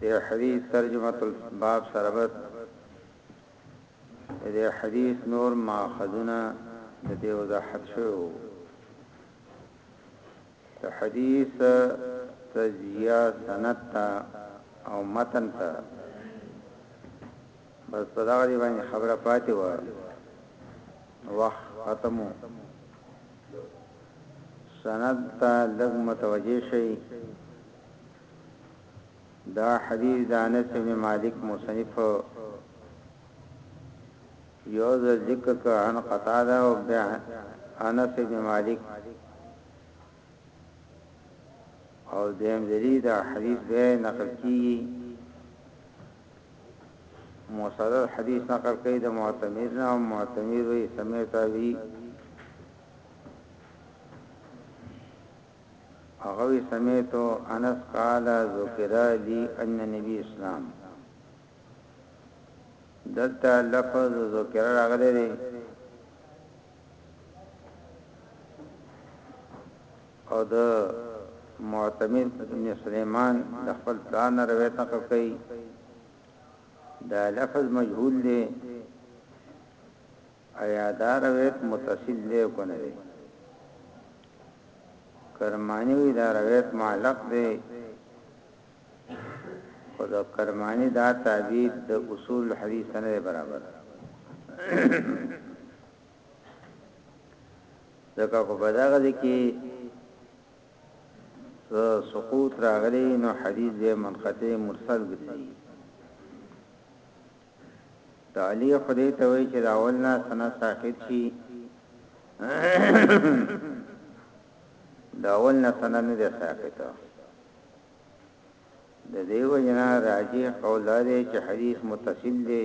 دې حدیث ترجمه الباب سره بس دې حدیث نور ماخذونه د دې وضاحت شو د حدیث تزیه سنت او متن ته بس په دغه دی باندې خبره پاتې و وخت ختمو سند ته لږ متوجه شي دا حدیث د انس بن مالک مصنف یو ذکر کا عن قتاده او انس بن مالک او دیم ذری دا حدیث به نقل کیږي مصدر حدیث نقل کوي د معتمر نه او معتمر وی سمعت وی هغه وی سمعت انس قال ذکر لي ان نبی اسلام دلته لفظ ذکر راغلی دی او د معتمر ابن سلیمان د خپل پلار نه روایت نقل کوي دا لفظ مجهول دی ایا دا روایت متصل دی کو نه دی کرمانی وی دا روایت معلق دی خو دا کرمانی دا تعبیر د اصول حدیث نه برابر ځکه خو په دغه ځای کې سقوط راغلی نو حدیث به منقطع مرسل ګرځي تعلیق دې ته وایي چې دا اولنا سند ساقط شي دا اولنا سند نه دی ساقط د دیو جنا راجی قول دی چې حدیث متصل دی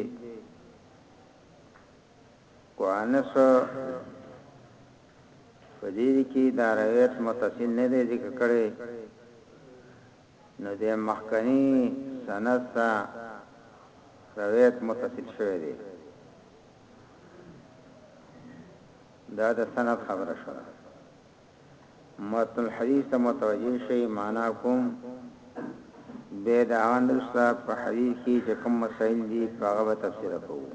قانص، په دې کې دا روایت متصل نه دی ذکر کړی، نو د مخکني سند سره روایت متصل شوی دی. دا د سند خبره شوه. متن الحديث ته متوجه شئ معنا کوم بیا د هغه نه وروسته په حدیث کې چې کوم مسائل دي په هغه به تفسیر کوو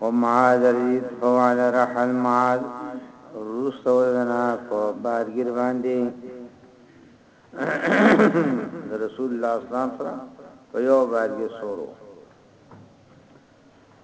ومعاذ الريد فوال رحل معاذ وروسته ورنه په بارګیر باندې رسول الله صلی الله علیه وسلم په یو بارګیر سورو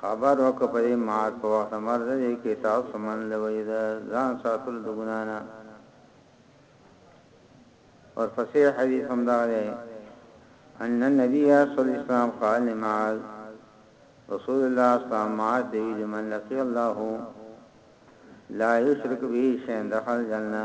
خبر وکړه په دې معاد په وخت د مرض دې کې تاسو من له وجې د ځان ساتلو د ګناه نه ورپسې حدیث هم دا دی ان النبي صلی الله علیه وسلم قال لمعاذ رسول الله صلی الله علیه وسلم معاذ دی لمن لقي الله لا يشرك به شيئا دخل جننه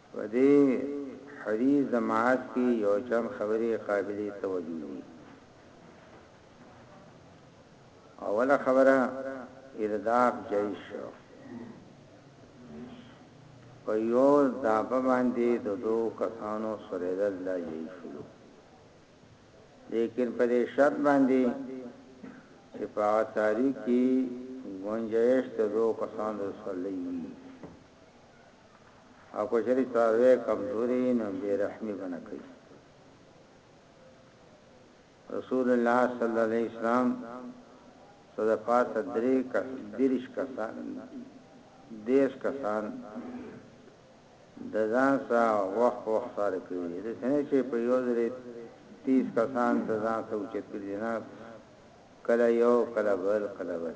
په دې حدیث د معاذ کې یو چند خبرې قابل توجه دي. اوله خبره ارداف جایز شو. په یو دابه باندې د دو کسانو سوریدل لا جایز شو. لیکن په دې شرط باندې چې په تاریخ کې گنجائش د دو کسانو سره لوي او کچری څاروی کمزوري نو بے رحمی بنه کوي رسول الله صلی الله علیه وسلم صدا پاسه درې کس دریش کسان دیش کسان د ځان سره وخت وخت سره کوي د سنه چې په یو ځل 30 کسان د ځان سره اوچت کړي نه کله یو کله بل کله بل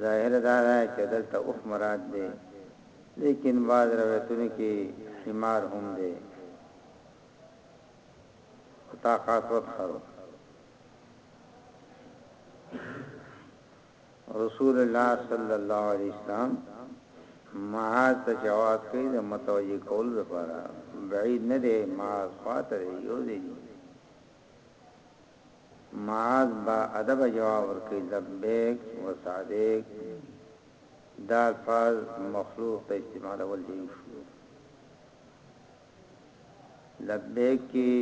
ظاهر دا ده چې دلته اوښ مراد دی لیکن بعض روایتونو کې حمار هم دی او طاقات وتخرو رسول الله صلی الله علیه وسلم معاذ ته جواب کوي د متوجي کول لپاره بعید نه دی معاذ خاطر یو دی معاذ با ادبه جواب ورکوي لبیک وسعدیک دا الفاظ مخلوق ته استعمالول جایز شو لبیک کی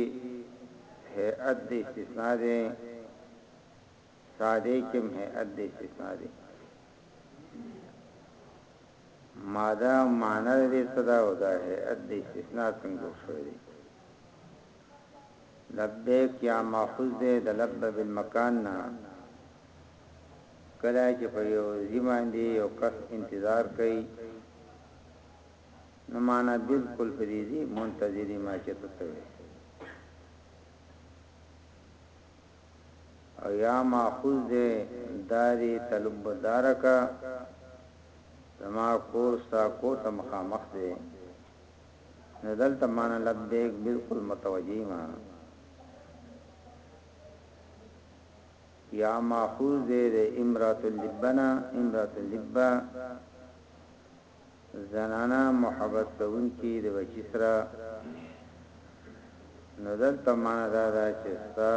هیئت د استثناء ده سعدیک هم هیئت د استثناء ده ماده معنی دې صدا او دا هيئت دې استثناء څنګه جوړ شوی دی لبیک یا ماخوذ دی د لبه بالمکان نه کله چې په یو ځی باندې یو کس انتظار کوي نو معنا بالکل په دې ځی منتظری ما چې ته سوي او یا ماخوذ دی داری طلب دارکا زما کور ستا کور ته مخامخ دی نو دلته معنا لبیک بالکل متوجی ما یا ماخوذ دې د امرات اللبنا امرات اللبا زنانا محبت کوون کی د بچی سره نو دلته معنا دا ده چې ستا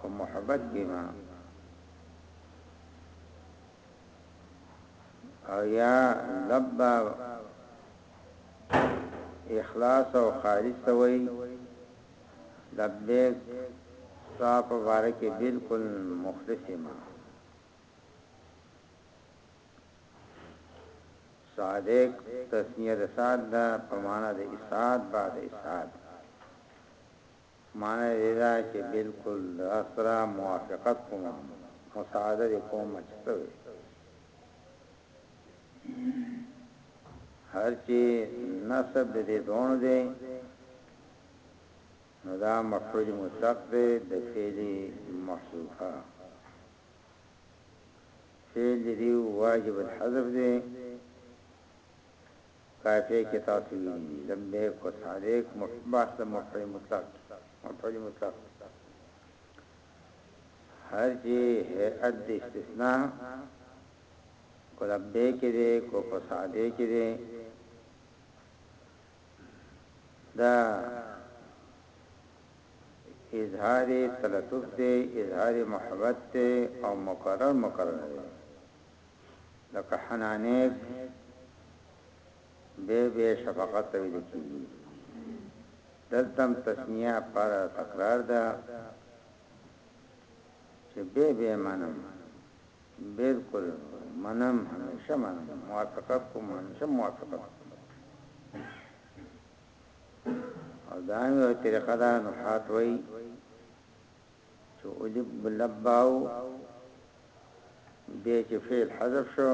په محبت کې ما او یا لبا اخلاص او خالص وي لبیک ستا په باره کې بالکل مخلص ما صادق تسنیه د سات دا په معنا د اسات بعد اسات معنی یې دې ده چې بالکل د سره موافقت کوم او مساعده دې کوم چې څه وې هر چې نسب د دې دونو دی نو دا مفعول مطلق دی د فعل محذوفه فعل دی واجب الحذف دی کافیه کې تاسو ویني، لبیک و سعدیک بحث د مفعول مطلق دی. مفعول مطلق دی. هر چې هیئت د استثناء کو لبیک دی کو په سعدیک دی دا اظهار تلطف دی اظهار محبت دی او مکرر مکرر دی لکه حنانیک بې بې شفقت ته ویل کیږي دلته تسمیه پر تکرار ده چې بې بې منم بالکل منم همیشه منم موافقت کوم همیشه موافقت او دا یو طریقه ده نو حات وایي چې اجب لباو بیا چې فعل حذف شو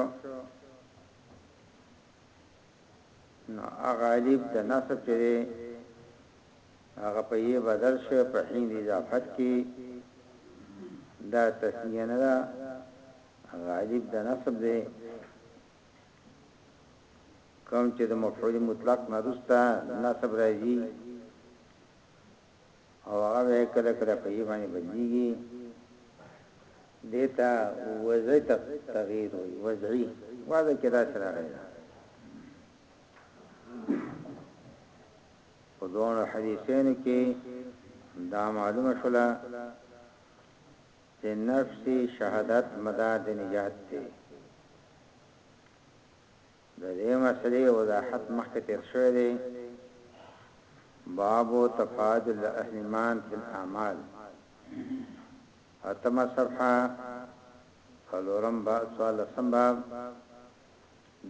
نو اغالب د نصب چې دی هغه په یې بدل شو په حین د اضافت کې دا تسنیه نه ده غالب د نصب دی کوم چې د مفعول مطلق نه رستا نصب راځي او هغه به کله کله په یی باندې بدلیږي دیتا وضعی تغییر وی وضعی وضع کې داسې راغلی په دوه حدیثینو کې دا معلومه شولا چې نفسي شهادت مدار د نجات دی د دې مسئلې وضاحت مخکې تېر شوی دی، باب تفاضل اهل ايمان فی الاعمال، اتمه صفحه، څلورم باب، څوارلسم باب،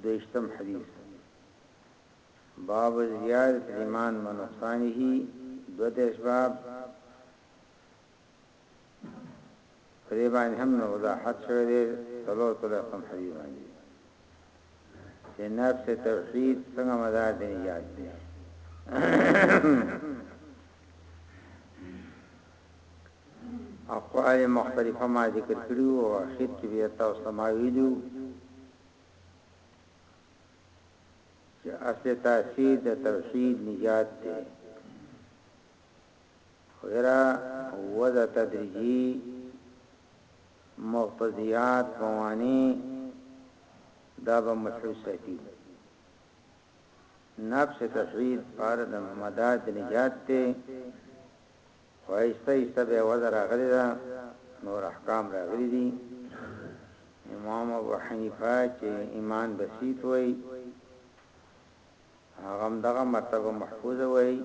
دویشتم حدیث، باب زیادة الایمان ونقصانه، دوه دېرش باب، په دې باندې هم نو وضاحت شوی دی څلور څلوېښت تم حدیث باندې چې نفس توحید څنګه مدار د نجات دی اقوال مختلفه ما ذکر کړی او اخر کې بیا تاسو ما ویلو چې اصل تاثیر د توحید نجات دی هره وده تدریجي مقتضیات موانع دا به متحد ساتي نفس تفعید پار د مداد نجات ته وایسته ایسته به وزر اغلی دا نور احکام راغلی دي امام ابو حنیفه چې ایمان بسیط وای هغه هم دغه مرتبه محفوظه وای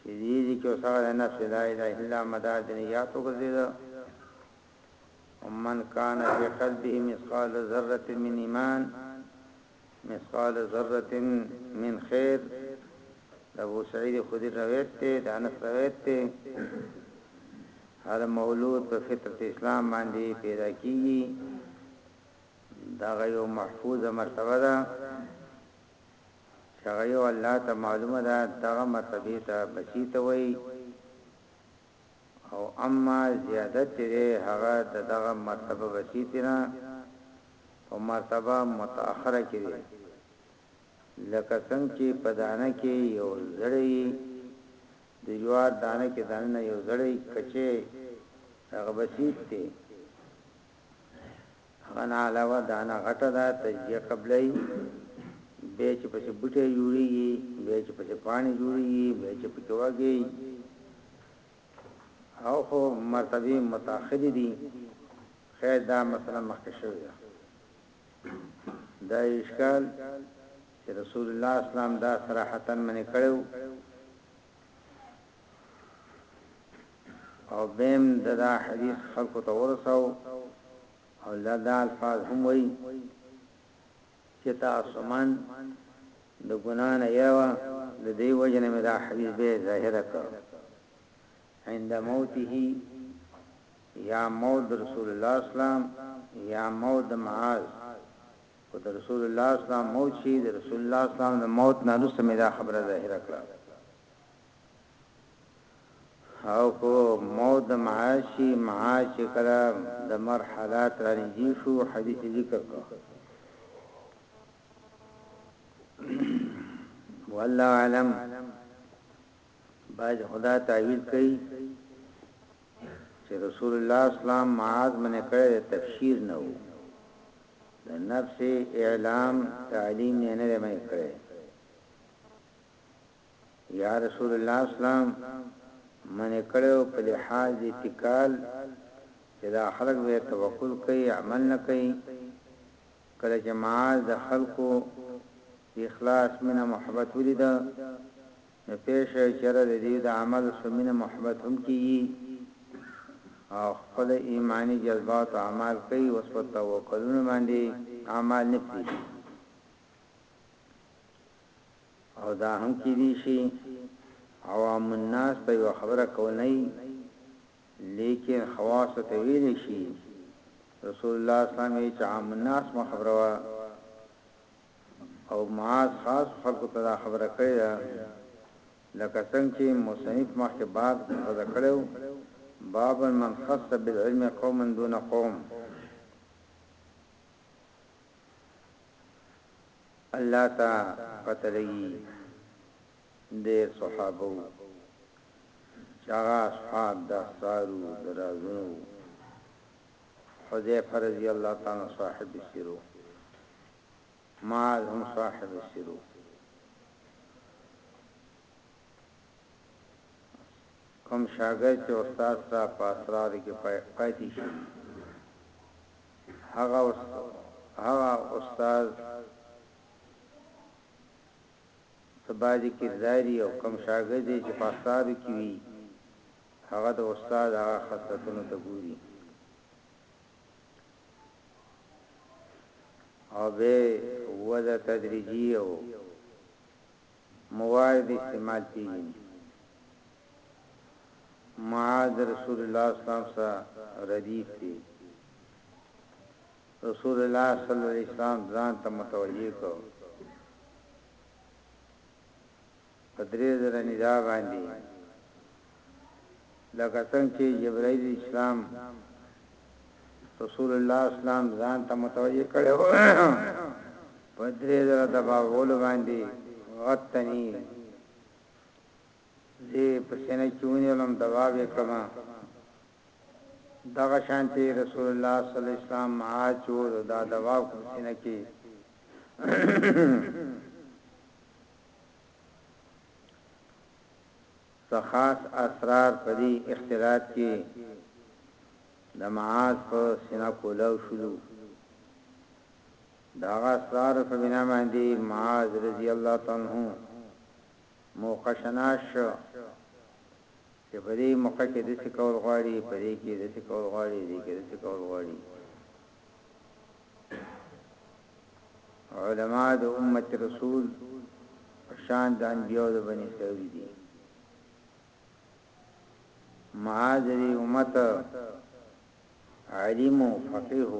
چې دې دي کې وسغه د نفس لا اله الا الله مدار د نجات وګرځیده ومن کان فی قلبه مثقال ذره من ایمان مثقال ذره من خیر ابو سعید خدری روایت ته د انس روایت ته هر مولود په فطرت اسلام باندې پیدا کیږي دا غي یو محفوظه مرتبه ده چې هغه یو الله ته معلومه ده دغه مرتبه ته بسیت وای او اما زیادت چې هغه دغه مرتبه بسیت نه په مرتبه متأخره کې دی لکه څنګه چې په دانه کې یو زړی د جوار دانه کې دانه یو زړی کچه هغه بسیت دی هغه نه علاوه دانه غټه ده تجزیه قبلای به چې پسې بوټي جوړیږي به چې پسې پانی جوړیږي به چې پکې وږي او خو مرتبه متأخر دي خیر دا مثلا مخکې شوی ده دا اشکال چې رسول الله اسلام دا صراحتا منې کړو او بهم ددا حدیث خلقو ته ورساو او الله دا الفاظ هم وی چې تاسو من د ګنا نه یوا د دې وجنه مې دا حدیث به ظاهر کړ عند موته یا موت رسول الله اسلام یا موت معاذ خو د رسول الله اسلام موت چي د رسول الله اسلام د موت نه وروسته مي دا خبره ظاهره کړه او کو موت د معاذ چي معاذ چي کله د مر حالات را نږدې شو حدیث ذکر کړ والله علم بعضی خو دا تاویل کوي چی رسول الله اسلام معاذ منع کړی دی تبشیر نه وو د نفس اعلام تعلیم یې نه دی منع کړی یا رسول الله اسلام منع کړو په لحاظ د اتکال چې دا خلق به توکل کوي عمل نه کوي کله چې معاذ د خلقو اخلاص من محبت ولید نو پوه شئ چېرې د دوی د عمل څو مینه محبت هم کېږي او خپل ایماني جذباتو اعمال کوي اوس په توکلونو باندې اعمال نه پرېږدي او دا هم کېدی شي عوام الناس ته یو خبره کول نه وي لیکن خواص ته ویل شي رسول الله اسلام یې چې عام الناس مخبره او معاذ خاصو خلکو ته دا خبره کړې ده لکه څنګه چې مصنف مخکې باب دغه کړی و، باب من خص بالعلم قوما دون قوم. الله ته پته لګي ډېر صحابه وو چې هغه اصحاب د اسرارو د رازونو وو. حذیفه رضی الله تعالی عنه صاحب سیرو معاذ هم صاحب السیر وو. کوم شاګرد چې استاد سره په اسرارو کې پاتې شي، هغه هغه استاد څه باندې کرداري او کوم شاګرد یې چې په اسرارو کې وي، هغه د استاد هغه خصلتونو ته ګوري. او بې وضع تدریجي او موارد استعمال پیژني. معاذ د رسول الله اسلام سره ردیف دی. رسول الله صلی الله علیه وسلم ځان ته متوجه کړ. په درې زره ندا باندې لکه څنګه چې جبرائیل اسلام رسول الله اسلام ځان ته متوجه کړو په درې زره دباول باندې غتنی زی په سینه کې ونیولم دوا وکړم دغه شانتي رسول الله صلی الله علیه وسلم معاذ چو دا دوا کوم سینه کې څه خاص اسرار په دې اختلاط کې د معاذ په سینه کولاو شولو دا اسرار په بنا باندې معاذ رضی الله تعالی عنہ موقع شناش چې په دې موقع کې د څه کول غواړي په دې کې د څه کول غواړي دې کې د څه کول غواړي علماء د امت رسول شان د انبیاء د بنی اسرائیل دي معاذ دی امت عالم او فقيه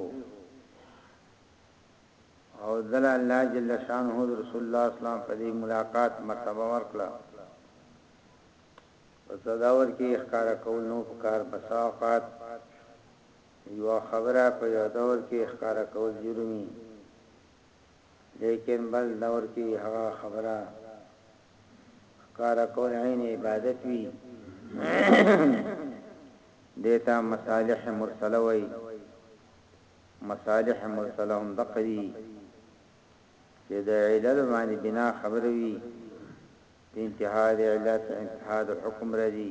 او دل الله جل شانه رسول الله اسلام په دې ملاقات مرتبه ورکړه په صداور کې اخکار کول نو په کار بساقات یوه خبره په یوه دور کې ښکاره کول جرم وي، لیکن بل دور کې هغه خبره ښکاره کول عین عبادت وي. دې ته مصالح مرسله وایي. مصالح مرسله هم دقه دي چې د علل باندې بنا خبره وي، د انتها د علت انتها د حکم راځي.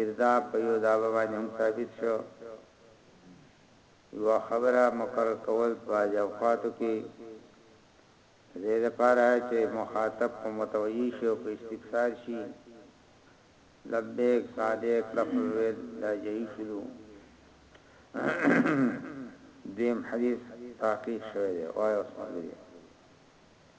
اردا په يو دعوه باندې هم ثابت شو يوه خبره مقرر کول په بعضې اوقاتو کې د دې لپاره چې مخاطب په متوجي شي او په استفسار شي لبيک صادق لفظ ويل دا جايي شدو دویم حدیث تحقیق شوه دی وای اوس مګری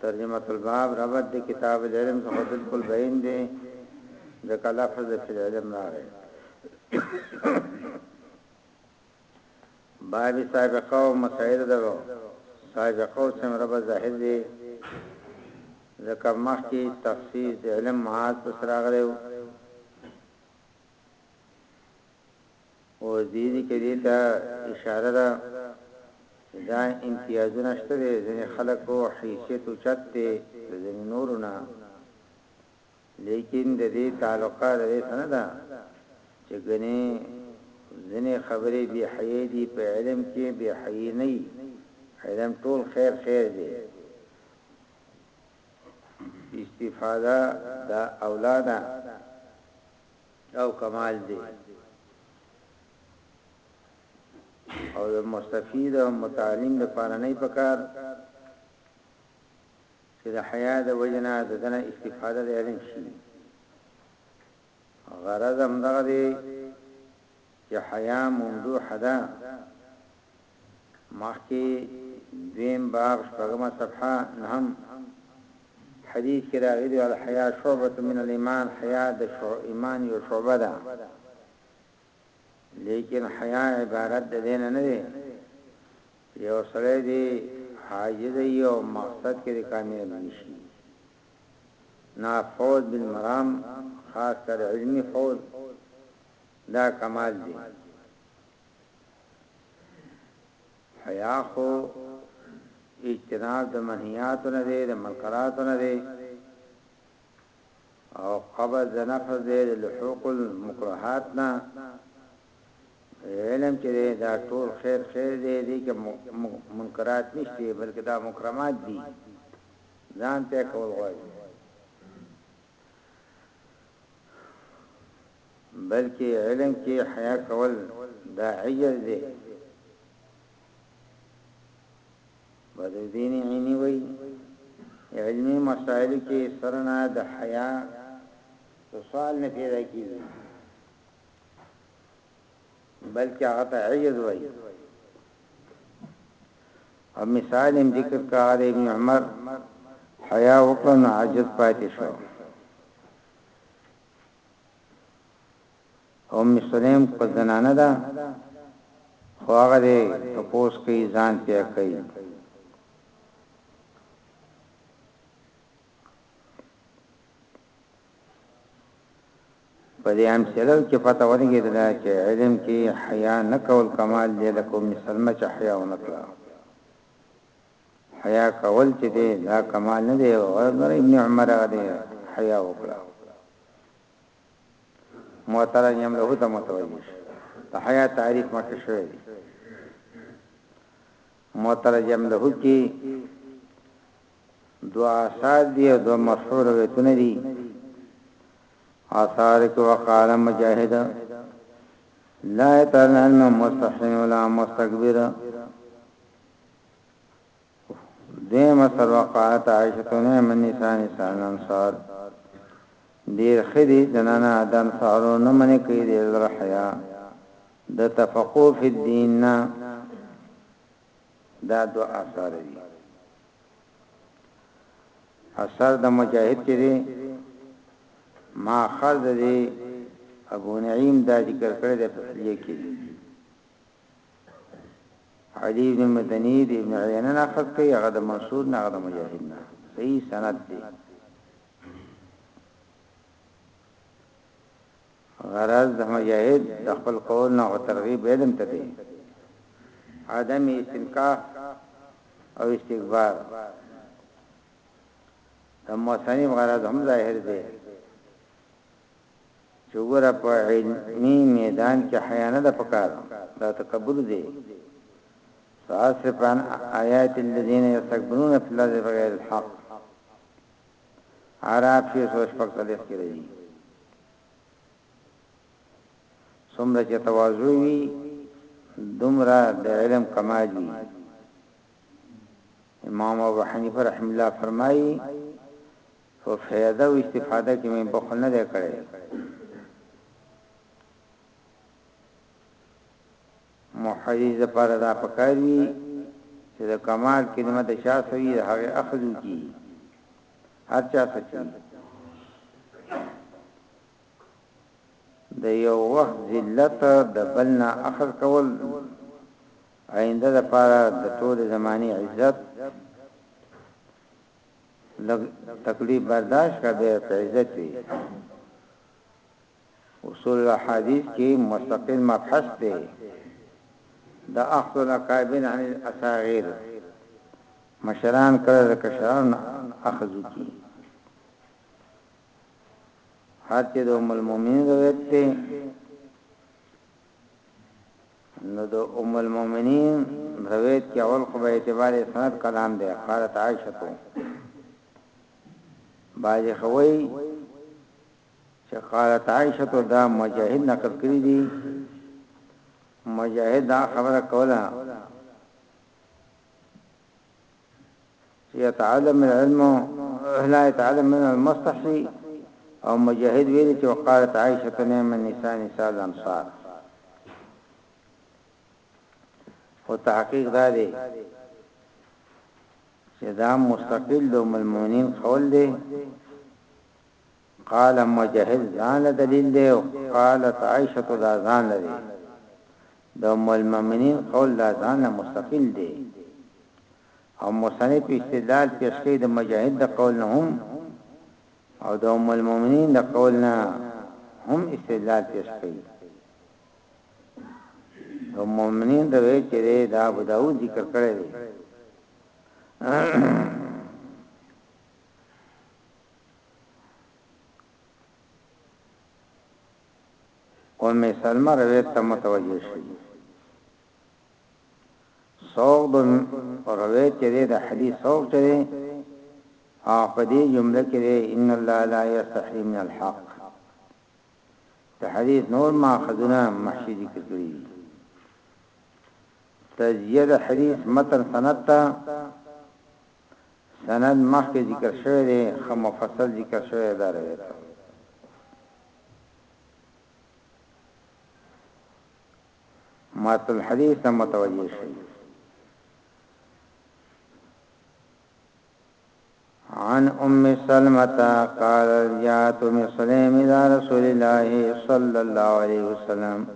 ترجمه الباب ربط د کتاب العلم څخه بالکل بعین دی ځکه لفظ د فی العلم راغی باب سابقه او مسائل درو سابقه او سم ربط ظاهر دی ځکه مخکې تخصیص د علم معاد پس راغلی خو دې دې کې دې ته اشاره ده چې دا امتیازونه شته دې ځنې خلکو حیثیت اوچت دې د ځنې نورو نه لیکن د دې تعلقه د دې سره ده چې ګنې ځنې خبرې بې حیې دي په علم کې بې حیې نه علم ټول خیر خیر دی استفاده دا اولاده او کمال دی او د مستفید او متعلم د پاره نه پکار چې د حیا د وجنا د دنه استفاده د علم شي غرض هم دغه دی چې حیا ممدوح ده مخکې دویم باب شپږمه صفحه نهم حدیث کې راغلي الحیا شعبة من الایمان حیا د ایمان یو شعبه ده لیکن حیا عبارت د دین نه دی یو سره دی حاجز یو مقصد کې کامیاب نشي نا فوز بالمرام خاص کر علمی فوز دا کمال دی حیا خو اجتناب د منهیات نه دی د منکرات نه دی او قبض د نفس دی د لحوق المکروهات نه علم چې دا ټول خیر خیر دی دی کې منکرات نشته بلکې دا مکرمات دي ځان ته کول غواړي بلکه علم کې حیا کول دا عجز دی بدرالدین عینی وی علمی مسائل کې سرنا د حیا سوال نه پیدا کیږي بلکې هغه ته عجز وایي او مثال هم ذکر کړه ابن عمر حیا وکړ نو عجز پاتې شو ام سلیم په زنانه ده خو هغه دې تپوس کوي ځان پیا کوي په دې هم سره چې پته ولګي دا چې علم کې حیا نه کول کمال دی لکه مسلمه چې حیا ونکړه حیا کول چې دی دا کمال نه دی ورغره ابن عمر غدي حیا وکړه محترم یم له ته متوجه شي د حیا تعریف مکه شوی دی محترم له کې دوه آثار دي او دوه مشهور روایتونه دي آثار کې وقاله مجاهد لا ترنن مستحسن ولا مستكبر دیم سر وقالت عائشة نعم النساء نساء الانصار دیر خدی دنانا دن سارو نمانی کئی دیر در حیاء د تفقو فی الدین نا دا دو آثار دي اثر د مجاهد چې دی ما خرد دی ابو نعیم دا ذکر کړی د تسلیه کې دی علی بن مدنی دی ابن عینه نه خط کوي هغه د منصور نه هغه د مجاهد نه صحیح سند دی غرض د مجاهد د خپل قول نه خو ترغیب علم ته دی، عدم استنکاف او استکبار. د مصنف غرض هم ظاهر دی چې ګوره په علمي میدان کې حیا نه ده پکار، دا تکبر دی. ساصرف عن آیات الذین یستکبرون فی الارض بغیر الحق اعراف شپږ سوه شپږ څلوېښت کې راځي څومره چې تواضع وي دومره د علم کمال وي امام ابو حنیفه رحم الله فرمایي په فایده او استفاده کې مې په خنه ده کړې محدث لپاره دا پکار وي چې د کمال کلمه د چا څخه وي د هغه اخذ وکړي هر چا څخه چې د یو وخت ذلت د بلنا اخذ کول آینده د پاره د ټول زماني عزت لګ تکلیف برداشت کا به عزت وي اصول الاحاديث کي مستقل مبحث دی د اخذ الاکابر عن الاصاغير مشران کله د کشرانو نه اخذ وکړي هر چې د ام المؤمنین روایت دی نو د ام المؤمنین روایت کې اول خو به اعتبار سند کلام دی قالت عائشه تو باج خوي چه قالت عائشه دا مجاهد نقل کړی دی مجاهد دا خبره کوله يتعلم العلم لا يتعلم من المستحي او مجاهد ویل چې وقالت عائشه نعم النساء نساء الانصار او تحقیق دا دی چې دا مستقل د ملمونین قول دی قال مجاهد ځان له دلیل دی او قالت عائشه دا ځان له دی د ام المؤمنین قول دا ځان له مستقل دی او مصنف استدلال پیش کړي د مجاهد د قول نه هم او د ام المؤمنین د قول نه هم استدلال پیش کړي د مؤمنین د وی چې دا ابو داود ذکر کړی دی ام سلمه روایت ته متوجه شي سوق د روایت چې د حدیث سوق چې ها په دې جمله کې ان الله لا یستحی من الحق د حدیث نور ما خذنا محشی ذکر کړی تزیه د حدیث متن سند ته سند مخکې ذکر شوی دی ښه مفصل ذکر شوی دی دا روایت ماتل حدیث ته متوجه شئ عن ام سلمة قال جاءت ام سلمة الى رسول الله صلى الله عليه وسلم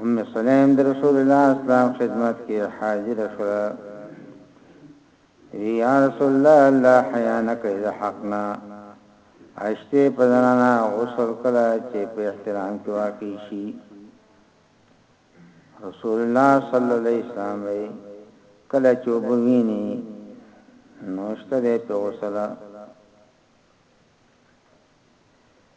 ام سلیم د رسول الله اسلام خدمت کې حاضر شوه وی یا رسول الله الله حیا نه کوي د حق نه اشته په زنانا غسل کړه چې په احترام کې واقع شي رسول الله صلی الله علیه وسلم کله چې وبوینی نوشته دې په غسل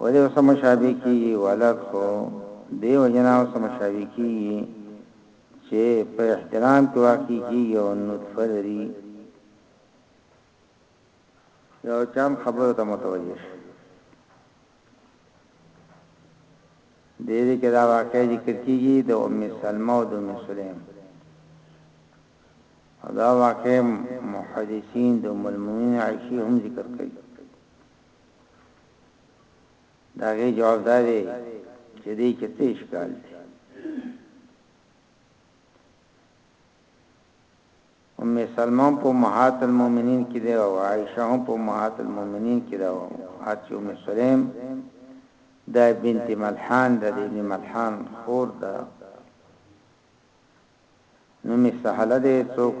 ولې ورسره مشابه کېږي؟ ولد خو دې وجې نه ورسره مشابه کېږي چې په احتلام کې واقع کېږي او نطفه لري. یو چند خبرو ته متوجه شئ. دې دې کې دا واقع ذکر کیږي د ام سلمہ او د ام سلیم دا واقع محدثین د ام المؤمنین عائشه هم ذکر کوي دا غي جواب دا دی چې دې کې څه اشکال دی ام سلمہ په امهات المؤمنین کې دی او عائشه هم په امهات المؤمنین کې دی او حتی ام سلیم دا بنت ملحان د ابن ملحان خور ده نو می سهله ده څوک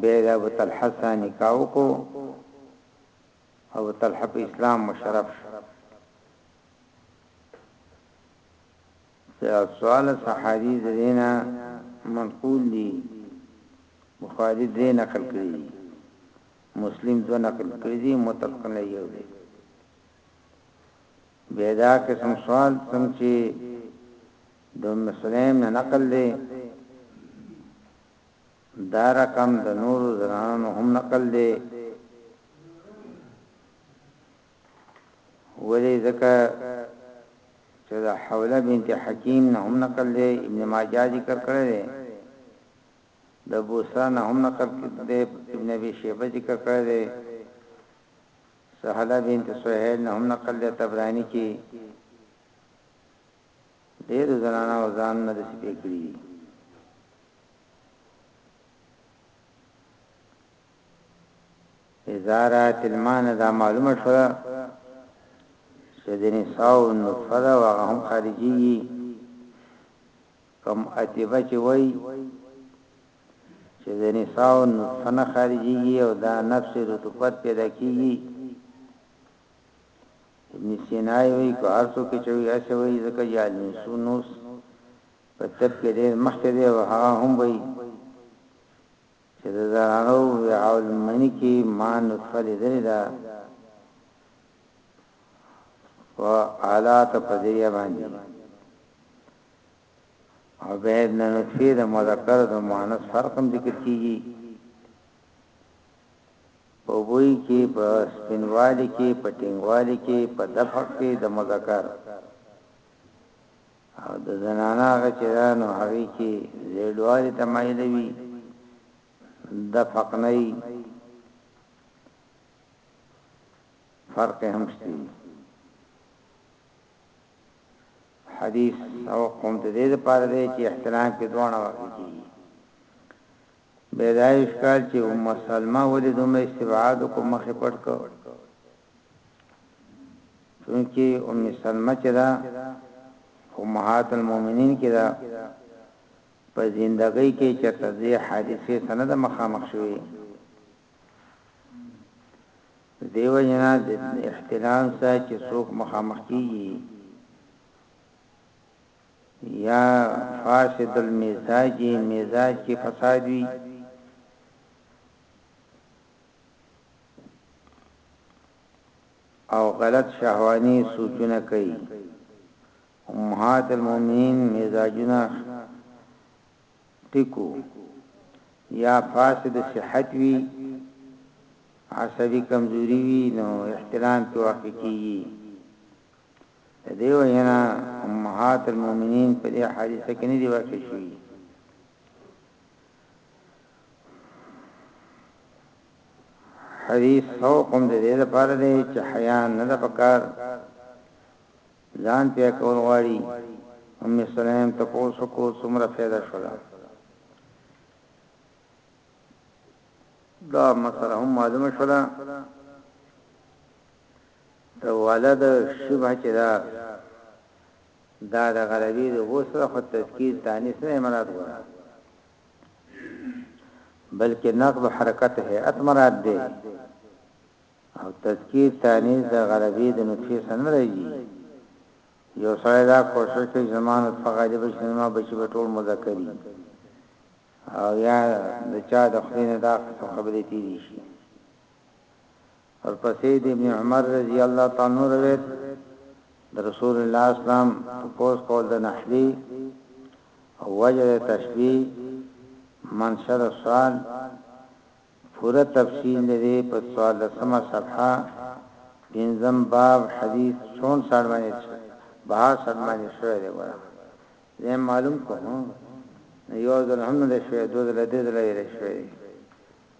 بیا د ابو طلحه سره نکاح وکړو ابو طلحه په اسلام مشرف شو چې سوال صحابي زرینا منقول دي بخاری دې نقل کړی مسلم دو نقل کړی دي متفقن یو دي بيدا قسم سوال څنګه چې د مسلم نه نقل دي دا رقم د نورو زنانو هم نقل دی ولی ځکه چې د حوله بنت حکیم نه هم نقل دی ابن ماجه ذکر کړی دی د بوسرا نه هم نقل کړي ابن ابي شيبه ذکر کړي دي سهله بنت سهيل نه هم نقل دي تبراني کې ډېرو زنانو ځانونه د سپي کړي دي. اذا رات الماء نه دا معلومه شوه چې د نساو نطفه ده هغه هم خارجيږي کم اتبه چې وای چې د نساو نطفه نه خارجيږي او دا نفس رطوبت پیدا کیږي ابن سینا یې وایي که هر څوک چې وایي هسې وایي ځکه چې النسونوس په طب کې ډېر مخکې دی او هغه هم وایي چې د زنانو وعاء المني کې ما نطفه لیدلې ده و آلات په ذریعه باندې او به ابن نطفه د مذکر او مؤنث فرق هم ذکر کیږي په بوی کې، په سپینوالي کې، په ټینګوالي کې، په دفع کې د مذکر او د زنانه هغه چې ده نو هغې کې زیړوالي ته مایله وي، دفق نه یي فرق هم شته دي. حدیث او قوم د دې لپاره دی چې احتلام کې دواړه واقع کېږي. بیا دا اشکال چی ام سلمه ولی دومره استبعاد وکړو مخ یې پټ کړ چونکی ام سلمه چې دا امهات المؤمنین کې دا په زندګۍ کې چرته دې حادثه سره د مخامخ شوی دیو جنا د احتلام سره چې څوک مخامخ کیږي یا فاسد المزاج مزاج کې فساد وي او غلط شهواني سوچونه کوي امهات المؤمنین مزاجونه ټکو یا فاسد صحت وی عصبی کمزوری وی نو احتلام کې واقع کیږي د دې وینا امهات المؤمنین په دې حادثه کې نه دی واقع شوی حدیث او کوم د دې لپاره دی چې حیا نه د پکار ځان په کول غواړي ام سلام ته پوسو کو څومره پیدا شول دا مسله هم معلومه شوه د ولد شبه چې ده دا د غلبې د و سره خو تذکیر تانیث نه مراد ګوره بلکې نقض حرکت هیئت مراد دی او تذکیر تانیث د غلبې د نطفه سره نه راځي یو سړی دا کوشش کوي زمان او فغالب شنما بچي بټول مذکری او یا د چا د خلینو دا خبرې تیری شي ورپسې د ابن عمر رضی الله تعالی عنه روایت د رسول الله اسلام تپوس کول د نحوی او وجه د تشبیه منشأ د سوال پوره تفصیل لري په 14مه صفحه پنځم باب حدیث 64 باندې 62 باندې شوی دی ګوره زه معلوم کوم یو ځل هم نه شوی دوه ځله دې ځله یې شوی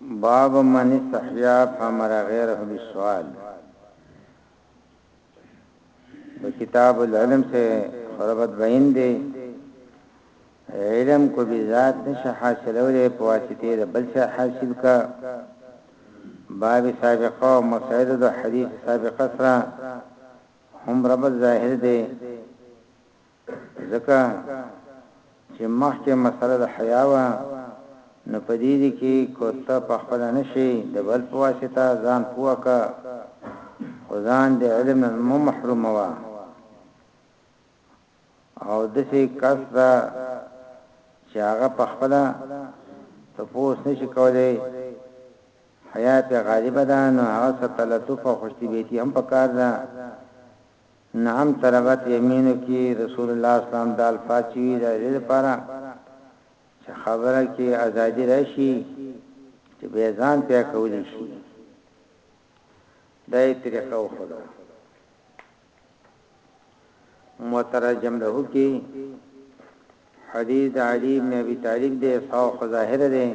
باب من استحیا فامر غیره بالسوال په کتاب العلم سے خربت بین دی علم کو به ذات نشه حاصلولې په واسطه د بل څه حاصل کا باب سابقه او مسائل د حدیث سابقه سره هم رب ظاهر دی ځکه چی مخکی مسله د حیا وه نو په دی دی کی که ته په خپله نه شی د بل په واسطه ځان پوه که خو ځان د علم نه مه محروموه او دسی کس ته چی هغه په خپله تپوس نه شی کولی حیا پی غالبه ده نو هغه څه تلطف او خوشطبیعتی هم پکار ده نهم ترغت یمینو کی رسول الله اسلام دا الفاظ چی وی دا ددی لپاره چی خبره کی ازادی راشی چی بیا ځان پیا کولی شی دا یی طریقه وخوده مترجم له کی حدیث علی بن ابی طالب دی صاحب ظاهر دی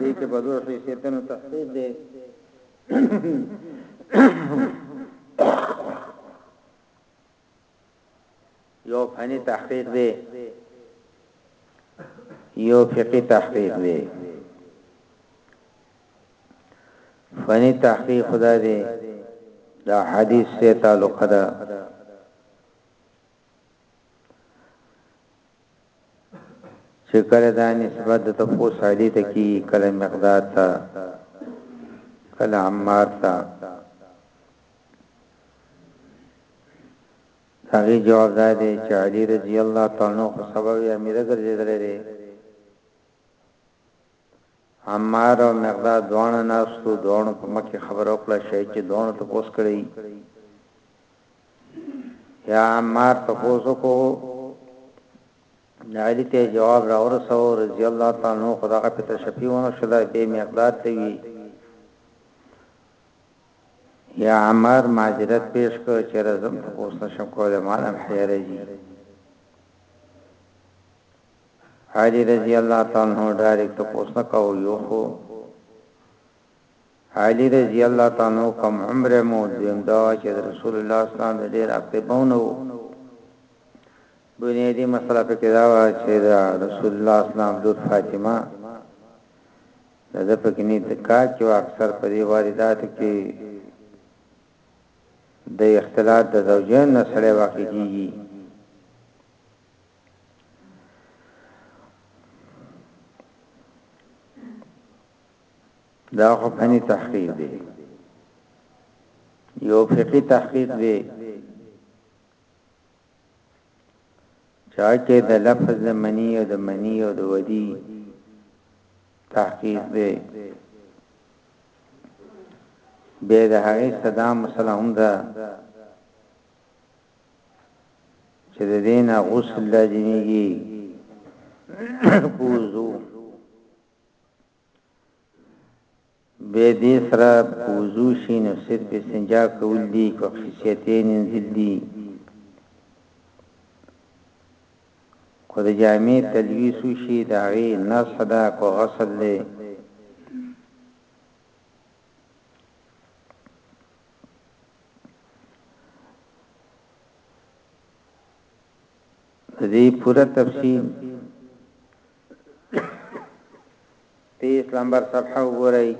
دې کې په دوه حیثیتونو تحقیق دی یو فنی تحقیق دی یو فقی تحقیق دی فنی تحقیق خدا دی دا حدیث سے تعلق ده چې کله دا نسبت د تفوس علی ته کی کله مقداد ته کله عمار ته هغه جواب دا دی چې علي رضی الله تعالی عنہ سبب یې امیر ګرځیدل دی عمار او مقداد دواړه ناست وو، دواړو په مخ کې خبره وکړه، شهید چې دواړو تپوس کړی، یا عمار تپوس وکړو، علي ته یې جواب راورساوه، رضی الله تعالی عنه، خو د هغه په تشفي ونه شوله، بیا یې مقداد ته وي، یا عمار معذرت پیش کړ، چې راځم تپوس نشم کولی، مال هم حیا راځي. حاجي رضی الله تعالی عنه ډارک تپوس نه کاوه يو خو علي رضی الله تعالی عنه کم عمر مو دویم دا چې رسول الله صلی الله علیه وسلم ډیر عقبونه وو بنیادی مسله په کې دا و چې دا رسول الله صلی الله علیه وسلم د فاطمه د په کې نه تکا چې اکثر په دې واردات کې د اختلاط د زوجین نه سره واقع کیږي دا خو فني تحقیق دی یو فقهي تحقیق دی چا کې د لفظ منی او د منی او د ودی تحقیق دی به د هغه صدا مسله هم ده چې د دې نه غسل لازميږي پوزو به دې سره پوزو شي نو صرف استنجا کول دي کو خصيتين انزل دي کو د جامع تلويس شي دا غي نه صدا کو غسل له دې پوره تفصیل تیس لمبر صفحه وګورئ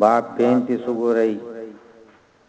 باب 35 وګورئ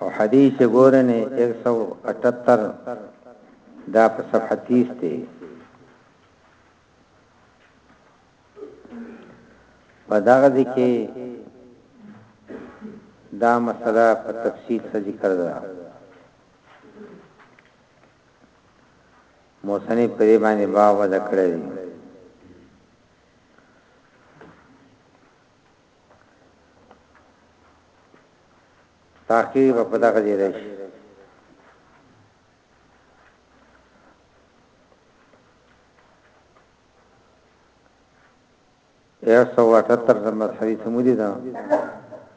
او حدیث ګورنه 178 دا په صفحه 30 دی په دغه ځکه دا مسله په تفصیل سره ذکر ده موسنی پرې باندې باور کړی تاکي په پدغه دي راشي یو سو اټتر زمت حدیث مودی دا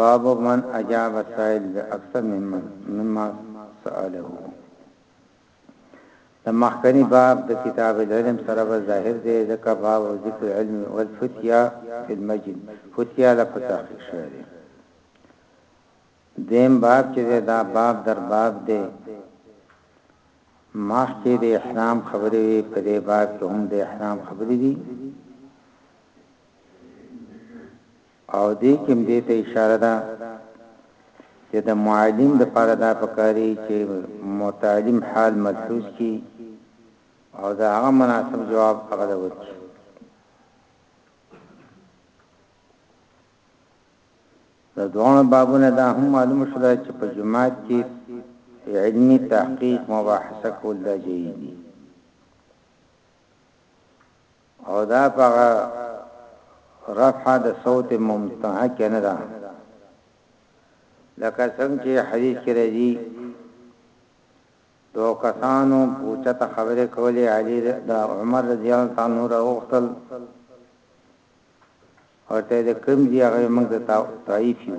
باب من اجاب السائل باکثر ممن مما سأله د مخکنی باب د کتاب العلم سره به ظاهر دی ځکه باب او ذکر علم والفتيا فی المجن فتيا له تحقیق شوی دی دیم باب چې دا باب در باب دی مخ کې د احرام خبرې وي په دې باب کې هم د احرام خبرې دي او دې کې هم دې ته اشاره ده چې د معلم د پاره دا پکاري چې متعلم حال ملحوظ کی او دا هغه مناسب جواب هغه د ورکی د دوه بابونه دا هم معلوم شول چې په جماعت کې علمي تحقیق مباحثه کول دا جيدي او دا په هغه رفع د صوت ممتنع کې نه ده لکه څنګه چې حدیث کې راځي دو کسانو پوچته خبره کولې علي د عمر رضی الله تعالی نور اوختل او ته د کوم دی هغه موږ ته تعریف یو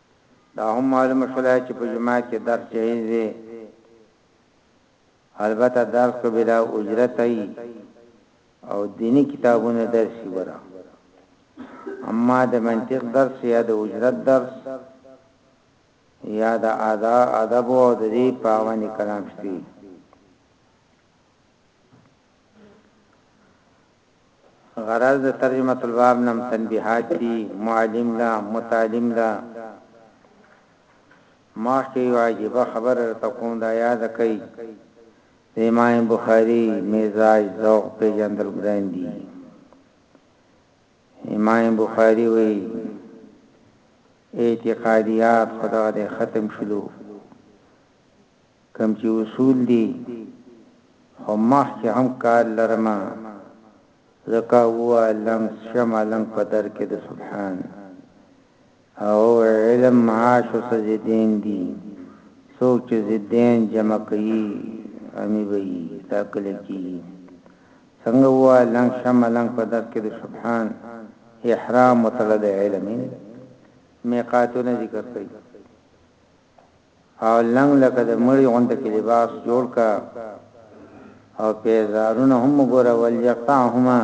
دا هم معلومه شوله چې په جماعت کې درس جایز دی البته درس که بلا اجرت ای او دینی کتابونه درس شي ګره اما د منطق درس یا د اجرت درس یا د ادا ادب او د دې پاوني کلام شته غرض د ترجمه الباب نم تنبیحات دی معلم لا متعلم لا ماخی واجب خبر رتا کوم دا یاد کئی د امام بخاری مزاج ذوق په جندل ګران دی امام بخاری وی اعتقادیات خدا دې ختم شلو کوم چې اصول دي خو مخکې هم کار لرم ځکه وه لنګ شم لنګ په در کې د سبحان او علم معاش او سزدین دي څوک چې زدین جمع کوي امی به یي دا کله کیږي څنګه وه لنګ شم لنګ په در کې د سبحان احرام مطلب علم میقاتونه ذکر کوي او لنګ لکه د مړي غونته کې لباس جوړ که او پیزارونه هم وګوره وليقطعهما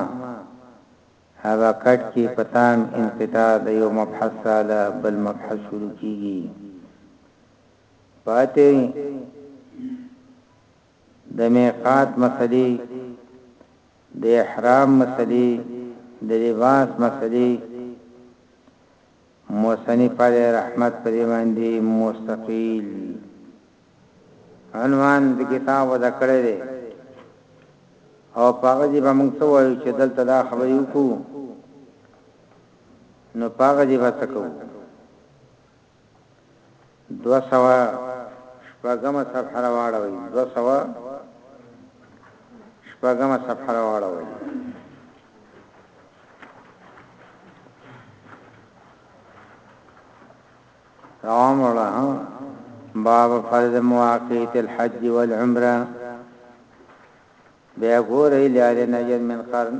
هغه کټ کې پتام انقطاع د یو مبحث ساله بل مبحث شروع کیږي پاتې د میقات مسلې د احرام مسلې د لباس مسلې مصنف علیه رحمت په دې باندې مستقیل عنوان د کتاب وضع کړی دی او په هغه ځای به موږ څه وایو چې دلته دا خبرې وکړو نو په هغه ځای به څه کوو دوه سوه شپږمه صفحه راواړوئ دوه سوه شپږمه صفحه راواړوئ. روان وړه باب فرض مواقیت الحج والعمره بیا ګورې لارې نجر من قرن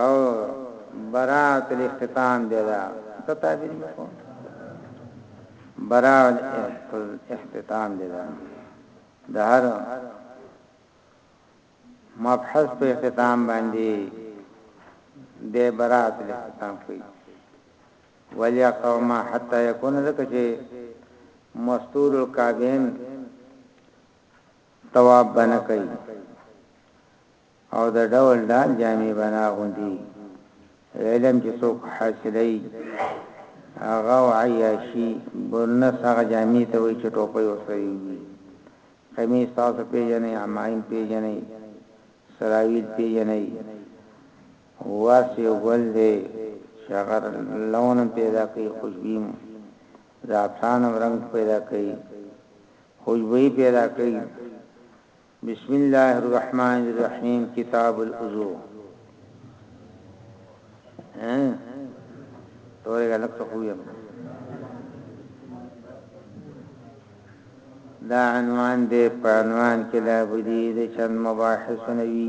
او براعت الاختتام دی دا څه تعبیر یې کو براعت الاختتام دی دا د هر مبحث په اختتام باندې د براعت الاختتام کوي ولیا قوم حتا یکون ذکر چې مستور الکابین تواب بنه کوي او د ډول ډال جامې به نه اغوندي، علم چې څوک حاصلوي هغه او عیاشي بونس هغه جامې ته وایي چې ټوپۍ ورسره یو وي، قمیص تاسو پېژنئ، عمایم پېژنئ، سراویل پېژنئ، واس یو ګل دی چې هغه لون هم پیدا کوي، خوشبويي هم، زعفران هم رنګ پیدا کوي، خوشبويي پیدا کوي، بسم الله الرحمن الرحیم کتاب الوضو ها تورې غلط خو یم دا عنوان دې په عنوان کې لا بدی د چند مباحث نوي